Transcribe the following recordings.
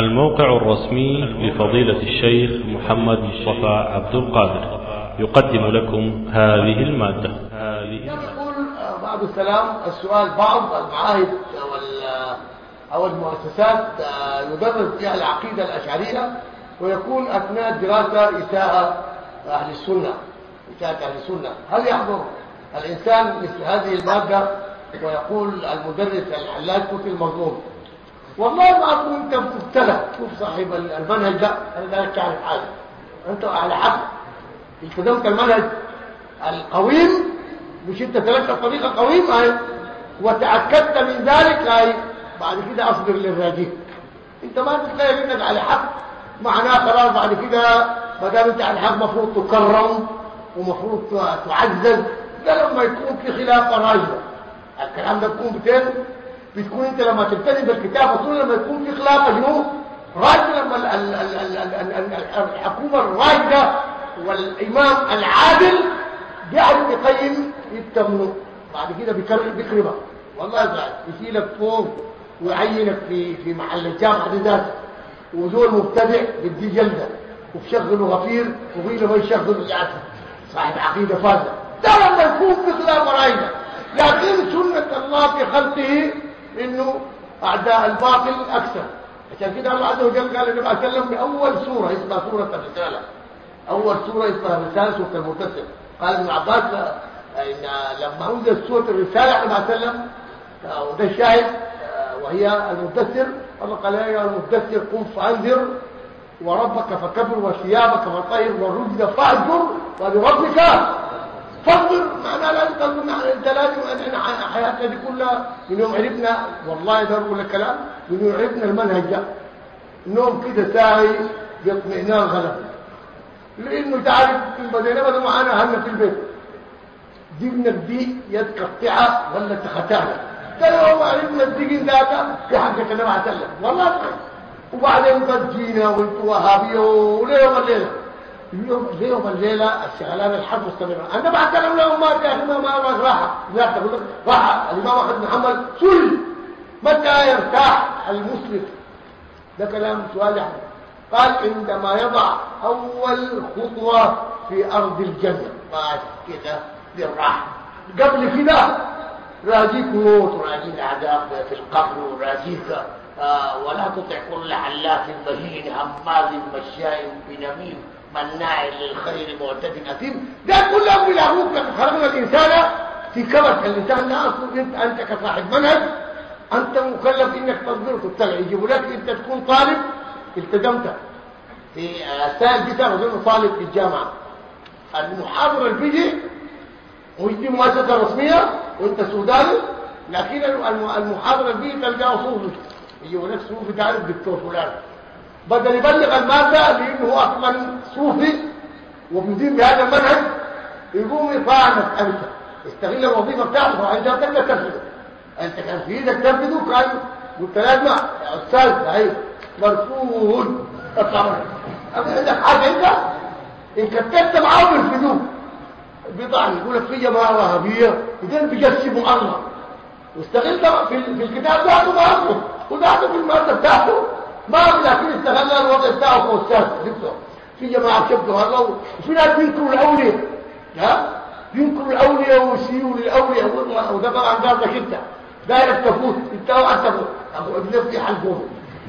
الموقع الرسمي لفضيلة الشيخ محمد مصطفى عبد القادر. يقدم لكم هذه المادة. يقول بعد السلام السؤال بعض المعاهد أو المؤسسات يدرس فيها العقيدة الأشعرية ويكون أثناء الدراسة إساءة أهل السنة إساءة أهل السنة. هل يحضر الإنسان مثل هذه المادة؟ ويقول المدرس الحلاج كنت المظلوم والله ما أقول أنت مبتلى. شوف صاحب المنهج ده أنا لا تعرف حاجة. أنت على حق التزمت المنهج القويم. مش أنت سلكت الطريقة قويم هاي وتأكدت من ذلك هاي بعد كده أصبر للراجيك أنت ما تتلاقي منك على حق. معناه خلاص بعد كده ما دام أنت على حق مفروض تكرم ومفروض تعزز. ده لما يكون في خلافة راجعة الكلام ده بيكون بتين بتكون انت لما تلتزم بالكتاب وطول لما يكون في خلاف مجنون راجل لما الحكومة الراشده والإمام العادل قاعد يقيم يتمنه بعد كده بيكرمك. والله يزعل يشيلك فوق ويعينك في في محل الجامعة ذاته. وزول مبتدع بدي جلدة. وبشغله غفير وغيله ما يشغله يعتب صاحب عقيدة فاسدة. ده لما يكون في خلاف رايده لكن سنة الله في خلقه إنه أعداء الباطل أكثر. عشان كده الله عز وجل قال عليه وسلم بأول سورة اسمها سورة الرسالة. أول سورة اسمها الرسالة سورة المدثر قال ابن عباس إن لما أنزلت سورة الرسالة عليه وسلم وده الشاهد وهي المدثر الله قال يا المدثر قم فأنذر وربك فكبر وثيابك فطهر والرجل فاهجر ولربك فاصبر معناه لا تنظر انت لازم إحنا حياتنا دي كلها. من يوم عرفنا والله ده بقول الكلام من يوم عرفنا المنهج ده. النوم كده ساعي باطمئنان غلب لأنه تعرف بدينا بدنا معانا اهلنا في البيت. جبنا دي يد قطعه ولا تختعنا ده يوم عرفنا الدين ذاته في حقك أنا ما والله وبعدين قد جينا وانتوا وهابيه وليه الليلة اليوم الليلة الشغلان الحرب مستمرة. أنا بعد كلام لهم ما يا أخي ما ما راحه لا تقول راحه الإمام أحمد بن حنبل سل. متى يرتاح المسلم؟ ده كلام سؤال يعني. قال عندما يضع أول خطوة في أرض الجنة. بعد كده للراحه قبل كده راجيك موت وراجيك عذاب في القبر وراجيك آه ولا تطع كل حلاف مهين هماز مشاء بنميم. مناع للخير معتد اثيم ده كله أبوك لقد خلقنا الانسان في كبد الانسان لا انت انت كصاحب منهج انت مكلف انك تصبر وتتبع يجيبوا لك انت تكون طالب التزمت. في السائل دي اظن طالب في الجامعة. المحاضره اللي بيجي ودي مؤسسه رسميه وانت سوداني لكن المحاضره دي تلقاه صوفي. يجيبوا لك صوفي تعرف دكتور فلان. بدل يبلغ المادة لأنه أصلا صوفي وبيدين بهذا المنهج يقوم يطعنك أنت استغل الوظيفة بتاعته فأنت تقدر تنفذه أنت كان في إيدك تنفذه كان قلت لازم يا أستاذ صحيح. مرفوض طبعا أما عندك حاجة أنت؟ إن كتبت معاه بيرفضوك بيطعن يقول لك في جماعة وهابية إذن بيجسموا الله. واستغل في, الكتاب بتاعته معاكم وده في المادة بتاعته. ما لكن استغل الوضع بتاعه كاستاذ دكتور في جماعة كبدوا هذا وفي ناس بينكروا الأولياء؟ ها؟ بينكروا الأولياء ويسيئوا للأولياء وده طبعا قصدك أنت. داير تفوت أنت اوعى تفوت. أبو ابن في حلقهم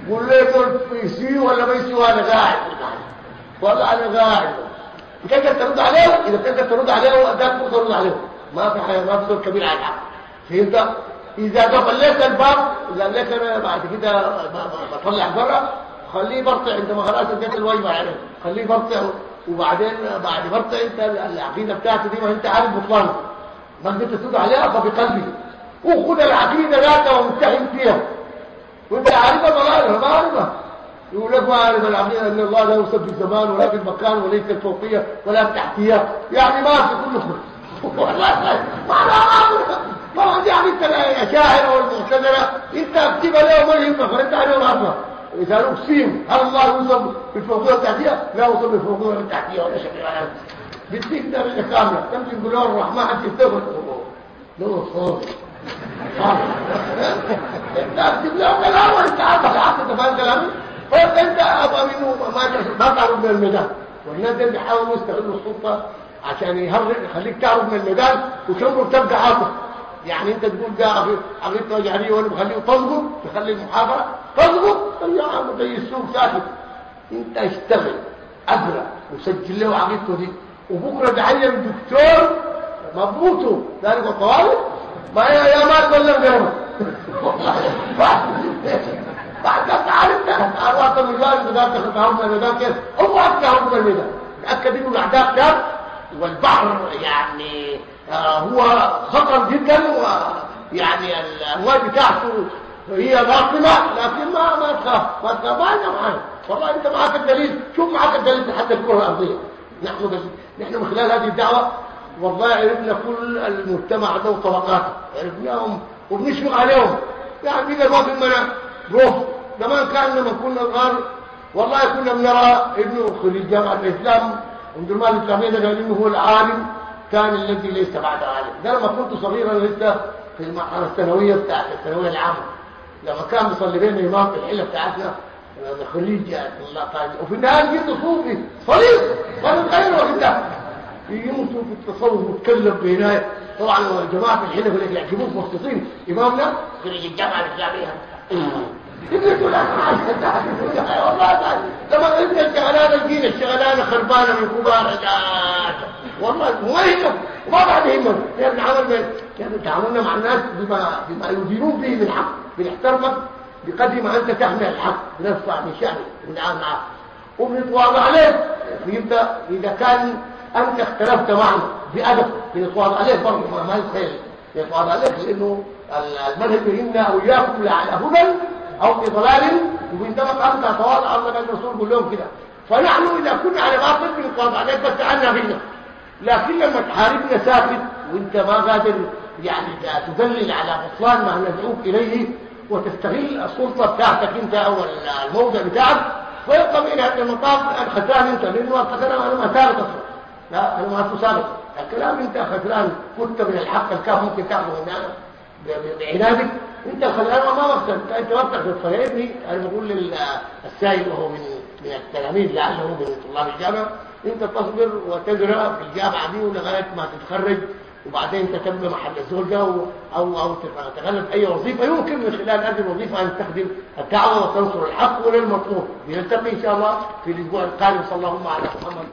قول لي دول يسيئوا ولا ما يسيئوا؟ أنا قاعد. والله أنا قاعد. تقدر ترد عليه؟ إذا تقدر ترد عليه فرصه ترد عليه. ما في حاجة ما في دور كبير على الحق. فهمت؟ إذا قفلت الباب قال لك أنا بعد كده بطلع بره خليه برطع انت ما خلاص اديت الواجب عليه خليه برطع وبعدين بعد برطع انت العقيده بتاعته دي ما انت عارف بطلان ما انت تسود عليها فبقلبي وخد العقيده ذاتها وامتحن فيها وانت عارفها ضلالها ما عارفها يقول لك ما عارف العقيده ان الله لا يوصف في الزمان ولا في المكان وليس الفوقيه ولا التحتيه يعني ما في كل خلق والله ما أنا طبعا دي عملت الاشاعره شجرة إنت أكتب ما يهمك فرد عليه عصر إذا أقسم هل الله يوصل بالفوضوع التحتية؟ لا يوصل بالفوضوع التحتية ولا شكل على بتسيك ده من الكاملة تمشي نقول الرحمن حتى يستغل له صوت أنت أكتب لهم الأول أنت عارف أنت فاهم كلامي. فأنت أنت ابقى منه ما تعرف من الميدان. والناس دي بيحاولوا يستغلوا السلطه عشان يهرج يخليك تعرف من الميدان وشغلك تبقى عاطف. يعني انت تقول ده عقيدته وجهريه وأنا بخليه تصغر تخلي المحاضره تصغر يا عم زي السوق ساكت. انت اشتغل اقرا وسجل له عقيدته دي. وبكرة تعين دكتور مضبوطه. ذلك الطوارئ ما هي يا ما ولا غيره بعد ما تعرف تعرف المجال ده دخل تعرف الميدان كيف هو تعرف الميدان تأكد إنه الاعداء كان والبحر يعني آه هو خطر جدا ويعني الامواج بتاعته هي ضاقمه لكن ما ما تخاف ما تخاف معاك والله أنت معاك الدليل شوف معاك الدليل لحد الكرة الأرضية. نحن بس نحن من خلال هذه الدعوة والله عرفنا كل المجتمع ده وطبقاته عرفناهم وبنشفق عليهم. يعني بقى في المنام روح زمان كان لما كنا صغار والله كنا بنرى ابنه خريج جامعه الإسلام عند المال الاسلاميه ده قال إنه هو العالم كان الذي ليس بعد عالم. ده لما كنت صغيرا لسه في المرحلة الثانوية بتاعت الثانوية العامة. لما كان بيصلي بينا امام في الحله بتاعتنا خليج الله تعالى وفي النهاية جبت صوفي صليب وأنا غير وقتها يموتوا في التصوف متكلم بهناية. طبعا الجماعة في الحله اللي يعجبوه مخصصين إمامنا خريج يقول والله لما انت الشغلانة الدين الشغلانة خربانة من كبار والله ما يهمك وما بعد يهمك. يعني عمل يعني تعاملنا مع الناس بما بما يدينون به من حق بنحترمك بقدر ما أنت تحمل الحق. بنرفع من شأنك ونتعامل معك وبنتواضع عليك. ويبدا إذا كان أنت اختلفت معنا بأدب بنتواضع عليك. برضه ما يتخيل يتواضع عليك لأنه المنهج منا وإياكم لعلى هدى أو في ضلال وبينطبق انت تواضع الله الرسول يقول لهم كده. فنحن إذا كنا على باطل بنتواضع عليك بس عنا فينا. لكن لما تحاربنا ساكت وانت ما قادر يعني تدلل على بطلان ما ندعوك إليه وتستغل السلطة بتاعتك أنت أو الموضع بتاعك فيبقى من هذا المطاف الخسران أنت لأنه أنا ما سابق لا أنا ما سابق. الكلام أنت خسران كنت من الحق الكاف ممكن تاخذه من بعنادك. انت الخسران ما مقصد أنت بتقصد فيا ابني أنا بقول للسائل وهو من من التلاميذ لعله من طلاب الجامعة. انت تصبر وتقرا في الجامعة دي لغايه ما تتخرج وبعدين تتم محل الزوجة أو أو, تتغلب أي وظيفة يمكن من خلال هذه الوظيفة أن تخدم الدعوة وتنصر الحق وللمطلوب. نلتقي إن شاء الله في الأسبوع القادم. صلى الله عليه وسلم